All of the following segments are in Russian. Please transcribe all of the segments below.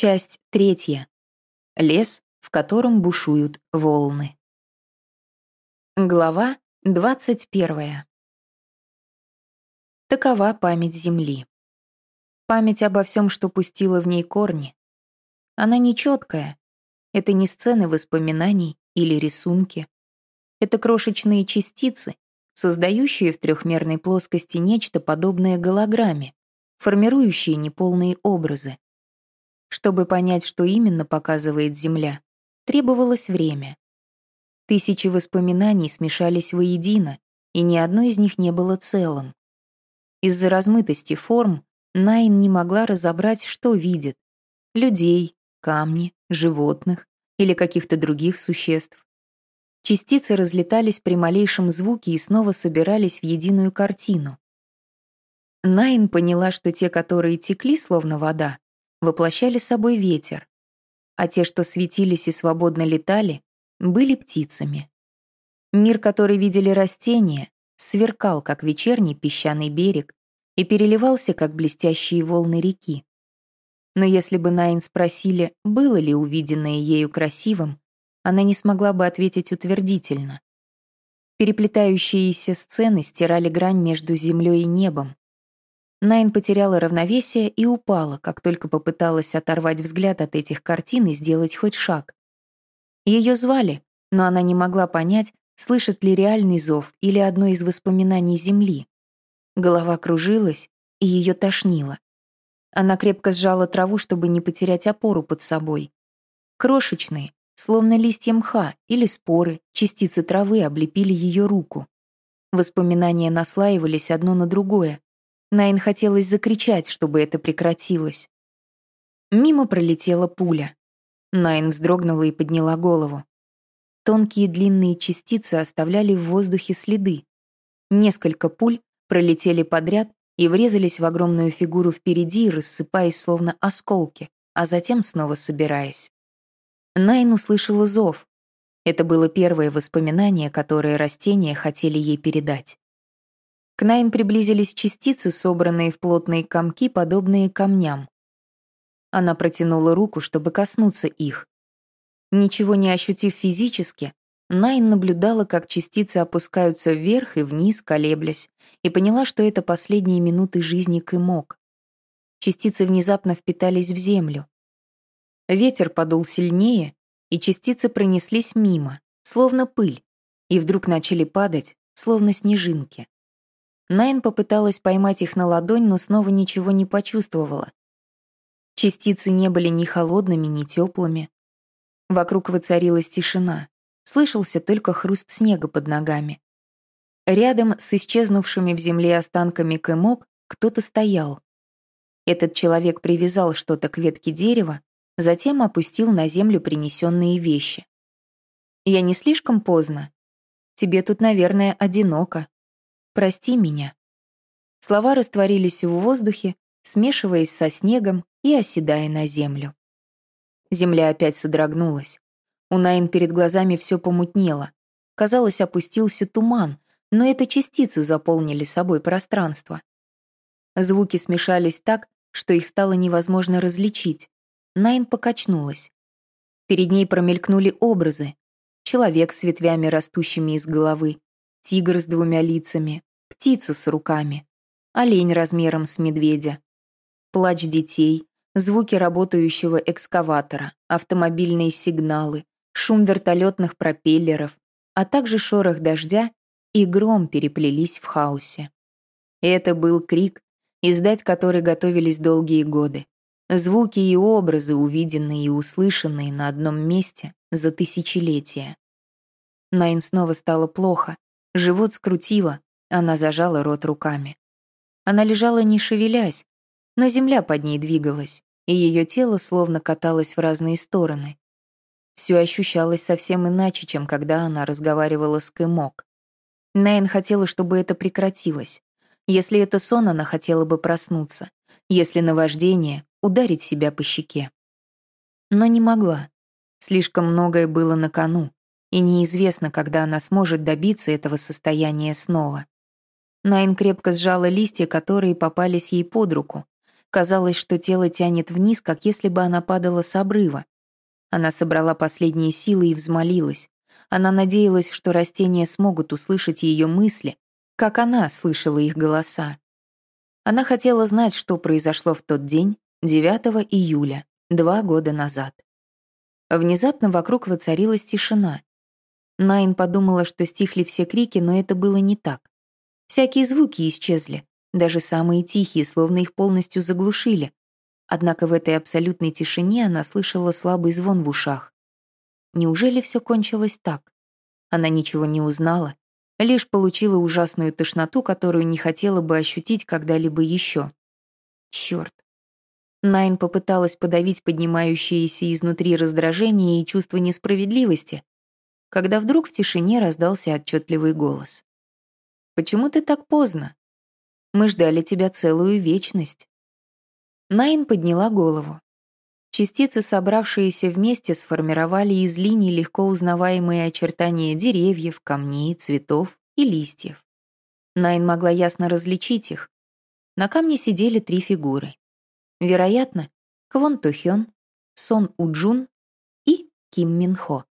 Часть третья. Лес, в котором бушуют волны. Глава двадцать первая. Такова память Земли. Память обо всем, что пустила в ней корни. Она нечеткая. Это не сцены воспоминаний или рисунки. Это крошечные частицы, создающие в трехмерной плоскости нечто подобное голограмме, формирующие неполные образы. Чтобы понять, что именно показывает Земля, требовалось время. Тысячи воспоминаний смешались воедино, и ни одно из них не было целым. Из-за размытости форм Найн не могла разобрать, что видит — людей, камни, животных или каких-то других существ. Частицы разлетались при малейшем звуке и снова собирались в единую картину. Найн поняла, что те, которые текли, словно вода, воплощали собой ветер, а те, что светились и свободно летали, были птицами. Мир, который видели растения, сверкал, как вечерний песчаный берег, и переливался, как блестящие волны реки. Но если бы Найн спросили, было ли увиденное ею красивым, она не смогла бы ответить утвердительно. Переплетающиеся сцены стирали грань между землей и небом, Найн потеряла равновесие и упала, как только попыталась оторвать взгляд от этих картин и сделать хоть шаг. Ее звали, но она не могла понять, слышит ли реальный зов или одно из воспоминаний Земли. Голова кружилась, и ее тошнило. Она крепко сжала траву, чтобы не потерять опору под собой. Крошечные, словно листья мха или споры, частицы травы облепили ее руку. Воспоминания наслаивались одно на другое, Найн хотелось закричать, чтобы это прекратилось. Мимо пролетела пуля. Найн вздрогнула и подняла голову. Тонкие длинные частицы оставляли в воздухе следы. Несколько пуль пролетели подряд и врезались в огромную фигуру впереди, рассыпаясь словно осколки, а затем снова собираясь. Найн услышала зов. Это было первое воспоминание, которое растения хотели ей передать. К Найн приблизились частицы, собранные в плотные комки, подобные камням. Она протянула руку, чтобы коснуться их. Ничего не ощутив физически, Найн наблюдала, как частицы опускаются вверх и вниз, колеблясь, и поняла, что это последние минуты жизни Кымок. Частицы внезапно впитались в землю. Ветер подул сильнее, и частицы пронеслись мимо, словно пыль, и вдруг начали падать, словно снежинки. Найн попыталась поймать их на ладонь, но снова ничего не почувствовала. Частицы не были ни холодными, ни теплыми. Вокруг воцарилась тишина. Слышался только хруст снега под ногами. Рядом с исчезнувшими в земле останками кэмок кто-то стоял. Этот человек привязал что-то к ветке дерева, затем опустил на землю принесенные вещи. «Я не слишком поздно? Тебе тут, наверное, одиноко», «Прости меня». Слова растворились в воздухе, смешиваясь со снегом и оседая на землю. Земля опять содрогнулась. У Найн перед глазами все помутнело. Казалось, опустился туман, но это частицы заполнили собой пространство. Звуки смешались так, что их стало невозможно различить. Найн покачнулась. Перед ней промелькнули образы. Человек с ветвями, растущими из головы, тигр с двумя лицами, птица с руками, олень размером с медведя, плач детей, звуки работающего экскаватора, автомобильные сигналы, шум вертолетных пропеллеров, а также шорох дождя и гром переплелись в хаосе. Это был крик, издать который готовились долгие годы. Звуки и образы, увиденные и услышанные на одном месте за тысячелетия. Найн снова стало плохо, живот скрутило, она зажала рот руками. Она лежала не шевелясь, но земля под ней двигалась, и ее тело словно каталось в разные стороны. Все ощущалось совсем иначе, чем когда она разговаривала с Кэмок. Найн хотела, чтобы это прекратилось. Если это сон, она хотела бы проснуться. Если наваждение, ударить себя по щеке. Но не могла. Слишком многое было на кону, и неизвестно, когда она сможет добиться этого состояния снова. Найн крепко сжала листья, которые попались ей под руку. Казалось, что тело тянет вниз, как если бы она падала с обрыва. Она собрала последние силы и взмолилась. Она надеялась, что растения смогут услышать ее мысли, как она слышала их голоса. Она хотела знать, что произошло в тот день, 9 июля, два года назад. Внезапно вокруг воцарилась тишина. Найн подумала, что стихли все крики, но это было не так. Всякие звуки исчезли, даже самые тихие, словно их полностью заглушили. Однако в этой абсолютной тишине она слышала слабый звон в ушах. Неужели все кончилось так? Она ничего не узнала, лишь получила ужасную тошноту, которую не хотела бы ощутить когда-либо еще. Черт. Найн попыталась подавить поднимающееся изнутри раздражение и чувство несправедливости, когда вдруг в тишине раздался отчетливый голос. «Почему ты так поздно? Мы ждали тебя целую вечность». Найн подняла голову. Частицы, собравшиеся вместе, сформировали из линий легко узнаваемые очертания деревьев, камней, цветов и листьев. Найн могла ясно различить их. На камне сидели три фигуры. Вероятно, Квон Тухён, Сон Уджун и Ким Мин Хо.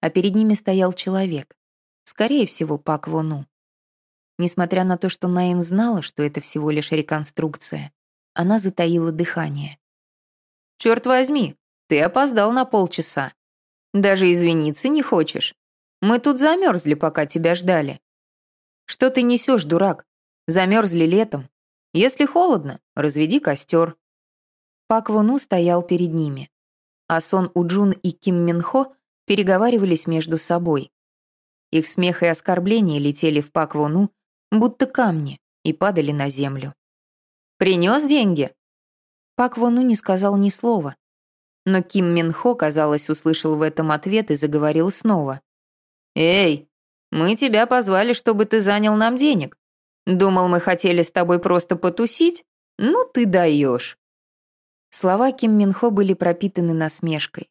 А перед ними стоял человек, скорее всего, Пак Вону. Несмотря на то, что Найн знала, что это всего лишь реконструкция, она затаила дыхание. Черт возьми, ты опоздал на полчаса. Даже извиниться не хочешь. Мы тут замерзли, пока тебя ждали. Что ты несешь, дурак? Замерзли летом. Если холодно, разведи костер. Пак Вону стоял перед ними. А Сон Уджун и Ким Минхо переговаривались между собой. Их смех и оскорбления летели в Пак Вону, будто камни, и падали на землю. «Принес деньги?» Пак Вону не сказал ни слова. Но Ким Мин Хо, казалось, услышал в этом ответ и заговорил снова. «Эй, мы тебя позвали, чтобы ты занял нам денег. Думал, мы хотели с тобой просто потусить? Ну ты даешь». Слова Ким Мин Хо были пропитаны насмешкой.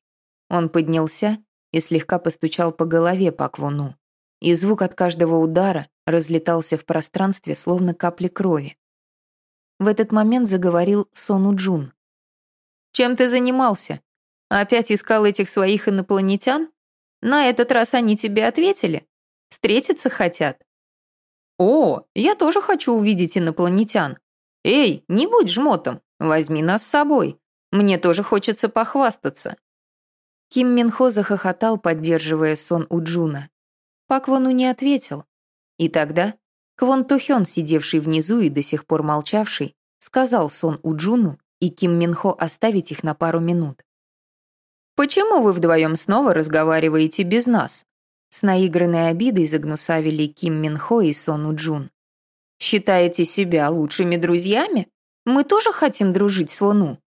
Он поднялся и слегка постучал по голове Пак Вону, и звук от каждого удара разлетался в пространстве, словно капли крови. В этот момент заговорил Сону Джун. «Чем ты занимался? Опять искал этих своих инопланетян? На этот раз они тебе ответили? Встретиться хотят?» «О, я тоже хочу увидеть инопланетян. Эй, не будь жмотом, возьми нас с собой. Мне тоже хочется похвастаться». Ким Минхо захохотал, поддерживая Сон Уджуна. Пак Вону не ответил. И тогда Квон Тухён, сидевший внизу и до сих пор молчавший, сказал Сон Уджуну и Ким Минхо оставить их на пару минут. «Почему вы вдвоем снова разговариваете без нас?» С наигранной обидой загнусавили Ким Минхо и Сон Уджун. «Считаете себя лучшими друзьями? Мы тоже хотим дружить с Вону.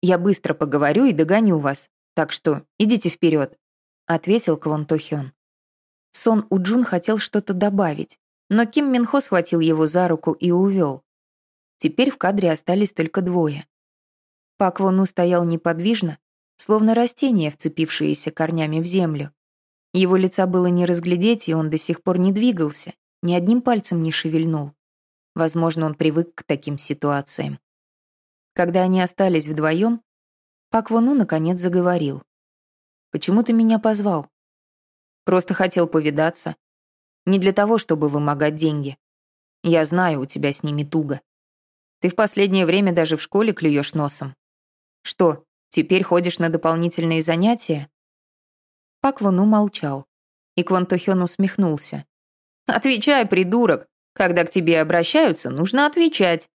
Я быстро поговорю и догоню вас, так что идите вперед», — ответил Квон Тохён. Сон Уджун хотел что-то добавить, но Ким Минхо схватил его за руку и увел. Теперь в кадре остались только двое. Пак Вону стоял неподвижно, словно растение, вцепившееся корнями в землю. Его лица было не разглядеть, и он до сих пор не двигался, ни одним пальцем не шевельнул. Возможно, он привык к таким ситуациям. Когда они остались вдвоем, Пак Вону наконец заговорил. «Почему ты меня позвал?» «Просто хотел повидаться. Не для того, чтобы вымогать деньги. Я знаю, у тебя с ними туго. Ты в последнее время даже в школе клюешь носом. Что, теперь ходишь на дополнительные занятия?» Пак Вону молчал, и Квон Тохён усмехнулся. «Отвечай, придурок! Когда к тебе обращаются, нужно отвечать!»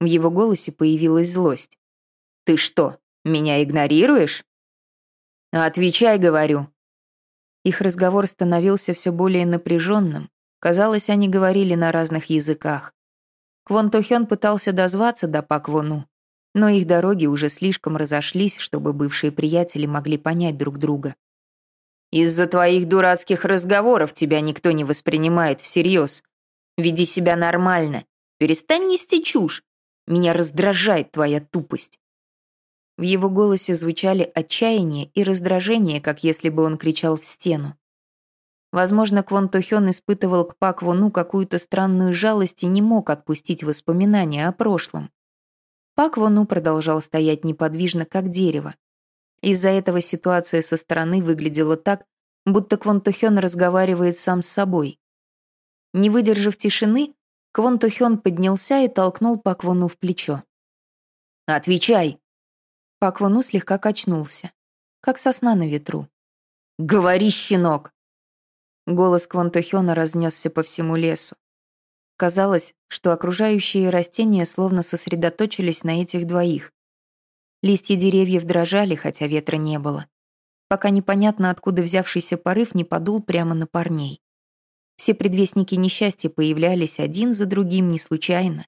В его голосе появилась злость. «Ты что, меня игнорируешь?» «Отвечай, говорю!» Их разговор становился все более напряженным. Казалось, они говорили на разных языках. Квон Тохён пытался дозваться до Пак Вону, но их дороги уже слишком разошлись, чтобы бывшие приятели могли понять друг друга. «Из-за твоих дурацких разговоров тебя никто не воспринимает всерьез. Веди себя нормально. Перестань нести чушь. Меня раздражает твоя тупость». В его голосе звучали отчаяние и раздражение, как если бы он кричал в стену. Возможно, Квон Тухён испытывал к Пак Вону какую-то странную жалость и не мог отпустить воспоминания о прошлом. Пак Вону продолжал стоять неподвижно, как дерево. Из-за этого ситуация со стороны выглядела так, будто Квон Тухён разговаривает сам с собой. Не выдержав тишины, Квон Тухён поднялся и толкнул Пак Вону в плечо. «Отвечай!» Пак Вону слегка качнулся, как сосна на ветру. «Говори, щенок!» Голос Квон Тухёна разнесся по всему лесу. Казалось, что окружающие растения словно сосредоточились на этих двоих. Листья деревьев дрожали, хотя ветра не было. Пока непонятно, откуда взявшийся порыв не подул прямо на парней. Все предвестники несчастья появлялись один за другим не случайно.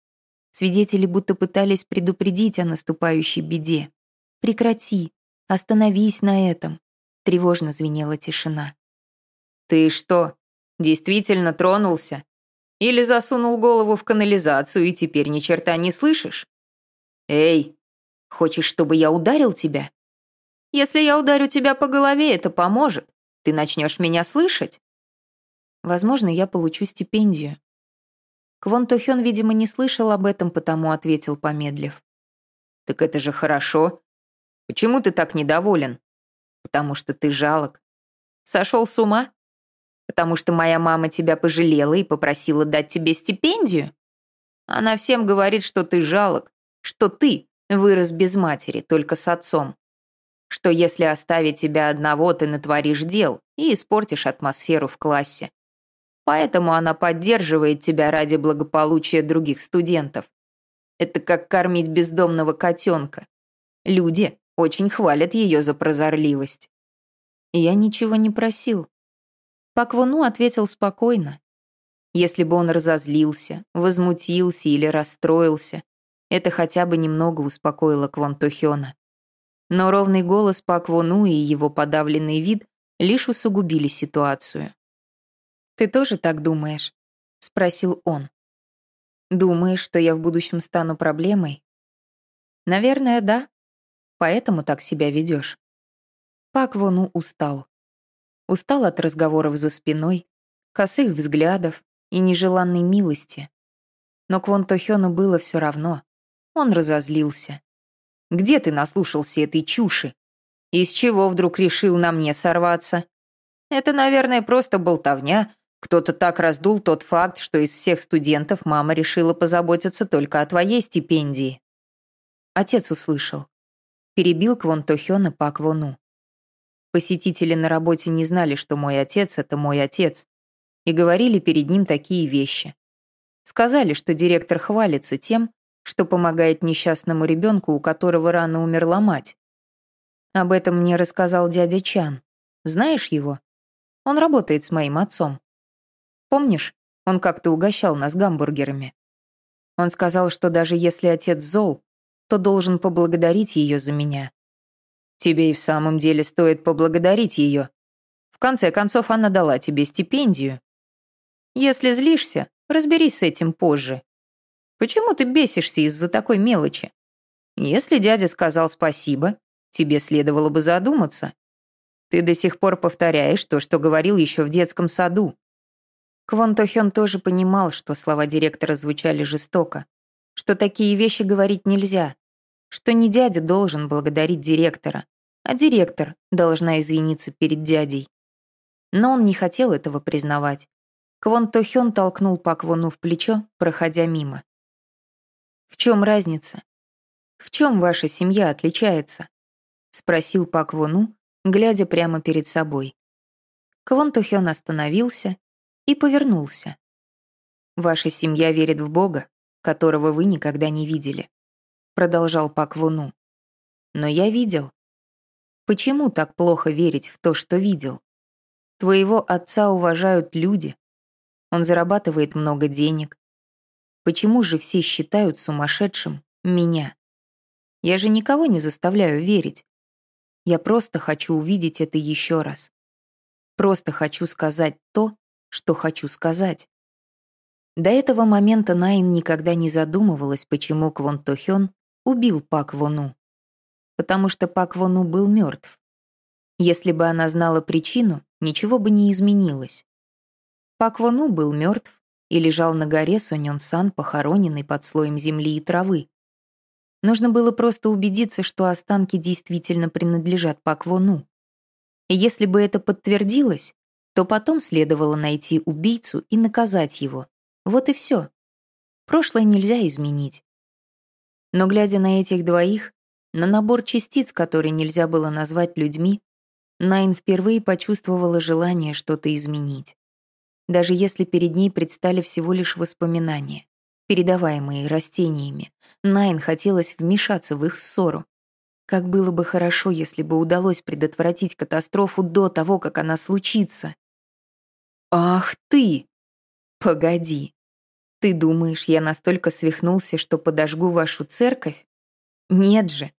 Свидетели будто пытались предупредить о наступающей беде. «Прекрати! Остановись на этом!» Тревожно звенела тишина. «Ты что, действительно тронулся?» Или засунул голову в канализацию и теперь ни черта не слышишь? Эй, хочешь, чтобы я ударил тебя? Если я ударю тебя по голове, это поможет. Ты начнешь меня слышать? Возможно, я получу стипендию. Квон Тохён, видимо, не слышал об этом, потому ответил, помедлив. Так это же хорошо. Почему ты так недоволен? Потому что ты жалок. Сошел с ума? Потому что моя мама тебя пожалела и попросила дать тебе стипендию? Она всем говорит, что ты жалок, что ты вырос без матери, только с отцом. Что если оставить тебя одного, ты натворишь дел и испортишь атмосферу в классе. Поэтому она поддерживает тебя ради благополучия других студентов. Это как кормить бездомного котенка. Люди очень хвалят ее за прозорливость. Я ничего не просил. Паквуну ответил спокойно. Если бы он разозлился, возмутился или расстроился, это хотя бы немного успокоило Квон Тухёна. Но ровный голос Паквуну и его подавленный вид лишь усугубили ситуацию. «Ты тоже так думаешь?» — спросил он. «Думаешь, что я в будущем стану проблемой?» «Наверное, да. Поэтому так себя ведешь». Пак Вону устал. Устал от разговоров за спиной, косых взглядов и нежеланной милости. Но Квон Тохёну было все равно. Он разозлился. «Где ты наслушался этой чуши? Из чего вдруг решил на мне сорваться? Это, наверное, просто болтовня. Кто-то так раздул тот факт, что из всех студентов мама решила позаботиться только о твоей стипендии». Отец услышал. Перебил Квон Тохёна Пак Вону. Посетители на работе не знали, что мой отец — это мой отец, и говорили перед ним такие вещи. Сказали, что директор хвалится тем, что помогает несчастному ребенку, у которого рано умерла мать. Об этом мне рассказал дядя Чан. Знаешь его? Он работает с моим отцом. Помнишь, он как-то угощал нас гамбургерами. Он сказал, что даже если отец зол, то должен поблагодарить ее за меня. Тебе и в самом деле стоит поблагодарить ее. В конце концов, она дала тебе стипендию. Если злишься, разберись с этим позже. Почему ты бесишься из-за такой мелочи? Если дядя сказал спасибо, тебе следовало бы задуматься. Ты до сих пор повторяешь то, что говорил еще в детском саду. Квон Тохён тоже понимал, что слова директора звучали жестоко, что такие вещи говорить нельзя, что не дядя должен благодарить директора, а директор должна извиниться перед дядей. Но он не хотел этого признавать. Квон Тохён толкнул Пак Вону в плечо, проходя мимо. «В чем разница? В чем ваша семья отличается?» — спросил Пак Вону, глядя прямо перед собой. Квон Тохён остановился и повернулся. «Ваша семья верит в Бога, которого вы никогда не видели продолжал Пак Вуну. Но я видел. Почему так плохо верить в то, что видел? Твоего отца уважают люди. Он зарабатывает много денег. Почему же все считают сумасшедшим меня? Я же никого не заставляю верить. Я просто хочу увидеть это еще раз. Просто хочу сказать то, что хочу сказать. До этого момента Найн никогда не задумывалась, почему Квон Тохён убил Пак Вону. Потому что Пак Вону был мертв. Если бы она знала причину, ничего бы не изменилось. Пак Вону был мертв и лежал на горе Сонён-сан, похороненный под слоем земли и травы. Нужно было просто убедиться, что останки действительно принадлежат Пак Вону. И если бы это подтвердилось, то потом следовало найти убийцу и наказать его. Вот и все. Прошлое нельзя изменить. Но глядя на этих двоих, на набор частиц, которые нельзя было назвать людьми, Найн впервые почувствовала желание что-то изменить. Даже если перед ней предстали всего лишь воспоминания, передаваемые растениями, Найн хотелось вмешаться в их ссору. Как было бы хорошо, если бы удалось предотвратить катастрофу до того, как она случится. «Ах ты!» «Погоди. Ты думаешь, я настолько свихнулся, что подожгу вашу церковь? Нет же,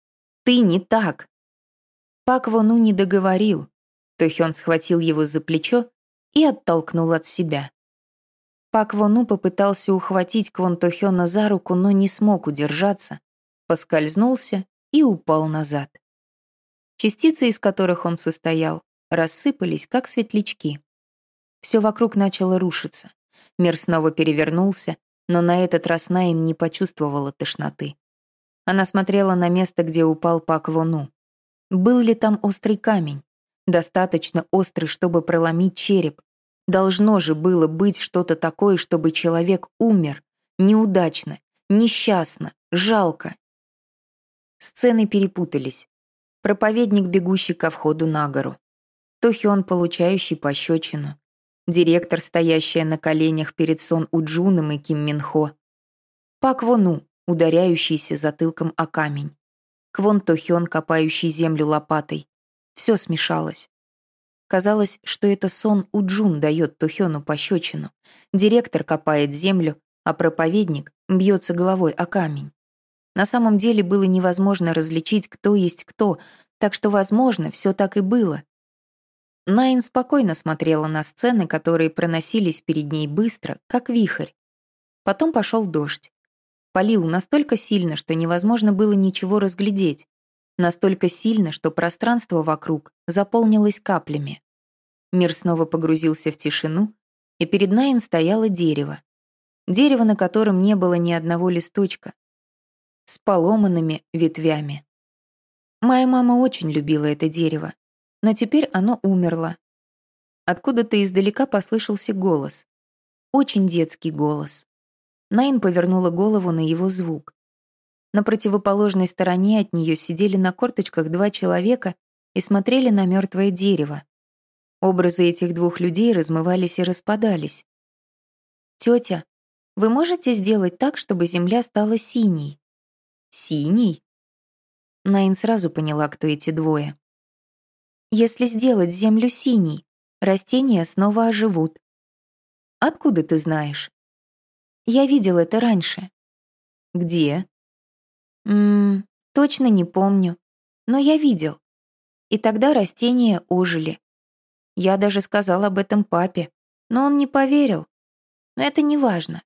ты не так. Пак Вону не договорил. Тохён схватил его за плечо и оттолкнул от себя. Пак Вону попытался ухватить Квон Тохёна за руку, но не смог удержаться, поскользнулся и упал назад. Частицы, из которых он состоял, рассыпались, как светлячки. Все вокруг начало рушиться. Мир снова перевернулся, но на этот раз Найн не почувствовала тошноты. Она смотрела на место, где упал Пак Вону. Был ли там острый камень? Достаточно острый, чтобы проломить череп. Должно же было быть что-то такое, чтобы человек умер. Неудачно, несчастно, жалко. Сцены перепутались. Проповедник, бегущий ко входу на гору. Тохион, получающий пощечину. Директор, стоящая на коленях перед Сон Уджуном и Ким Минхо. Пак Вону, ударяющийся затылком о камень. Квон Тохён, копающий землю лопатой. Все смешалось. Казалось, что это сон Уджун дает Тохёну пощечину. Директор копает землю, а проповедник бьется головой о камень. На самом деле было невозможно различить, кто есть кто, так что, возможно, все так и было. Найн спокойно смотрела на сцены, которые проносились перед ней быстро, как вихрь. Потом пошел дождь. Полил настолько сильно, что невозможно было ничего разглядеть. Настолько сильно, что пространство вокруг заполнилось каплями. Мир снова погрузился в тишину, и перед Найн стояло дерево. Дерево, на котором не было ни одного листочка. С поломанными ветвями. Моя мама очень любила это дерево, но теперь оно умерло. Откуда-то издалека послышался голос. Очень детский голос. Найн повернула голову на его звук. На противоположной стороне от нее сидели на корточках два человека и смотрели на мертвое дерево. Образы этих двух людей размывались и распадались. «Тетя, вы можете сделать так, чтобы земля стала синей?» «Синей?» Найн сразу поняла, кто эти двое. «Если сделать землю синей, растения снова оживут». «Откуда ты знаешь?» Я видел это раньше. Где? Ммм, точно не помню. Но я видел. И тогда растения ожили. Я даже сказал об этом папе, но он не поверил. Но это не важно.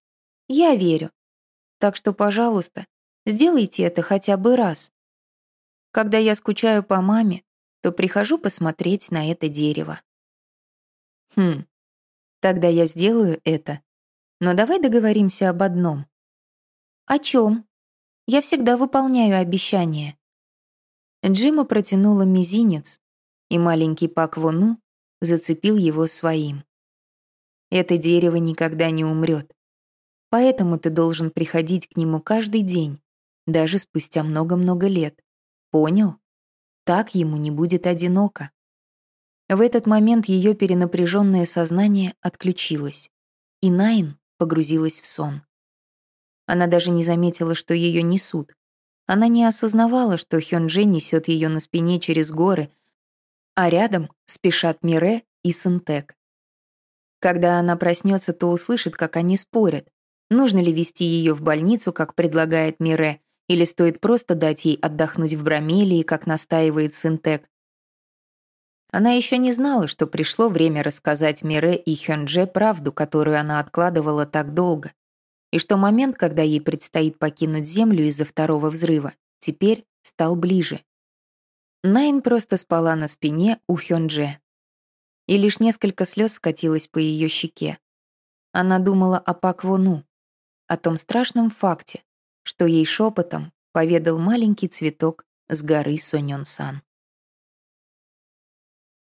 Я верю. Так что, пожалуйста, сделайте это хотя бы раз. Когда я скучаю по маме, то прихожу посмотреть на это дерево. Хм, тогда я сделаю это но давай договоримся об одном. О чем? Я всегда выполняю обещания. Джима протянула мизинец, и маленький Пак Вону зацепил его своим. Это дерево никогда не умрет. Поэтому ты должен приходить к нему каждый день, даже спустя много-много лет. Понял? Так ему не будет одиноко. В этот момент ее перенапряженное сознание отключилось, и Найн погрузилась в сон. Она даже не заметила, что ее несут. Она не осознавала, что Хёнджи несет ее на спине через горы, а рядом спешат Мире и Синтек. Когда она проснется, то услышит, как они спорят, нужно ли вести ее в больницу, как предлагает Мире, или стоит просто дать ей отдохнуть в Брамелии, как настаивает Синтек. Она еще не знала, что пришло время рассказать Мире и Хёндже правду, которую она откладывала так долго, и что момент, когда ей предстоит покинуть Землю из-за второго взрыва, теперь стал ближе. Найн просто спала на спине у Хёндже, и лишь несколько слез скатилось по ее щеке. Она думала о Пак Вону, о том страшном факте, что ей шепотом поведал маленький цветок с горы Сонён-сан.